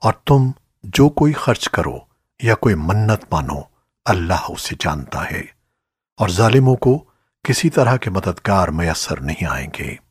اور تم جو کوئی خرچ کرو یا کوئی منت مانو، اللہ اسے جانتا ہے۔ اور ظالموں کو کسی طرح کے مددگار میسر نہیں آئیں گے۔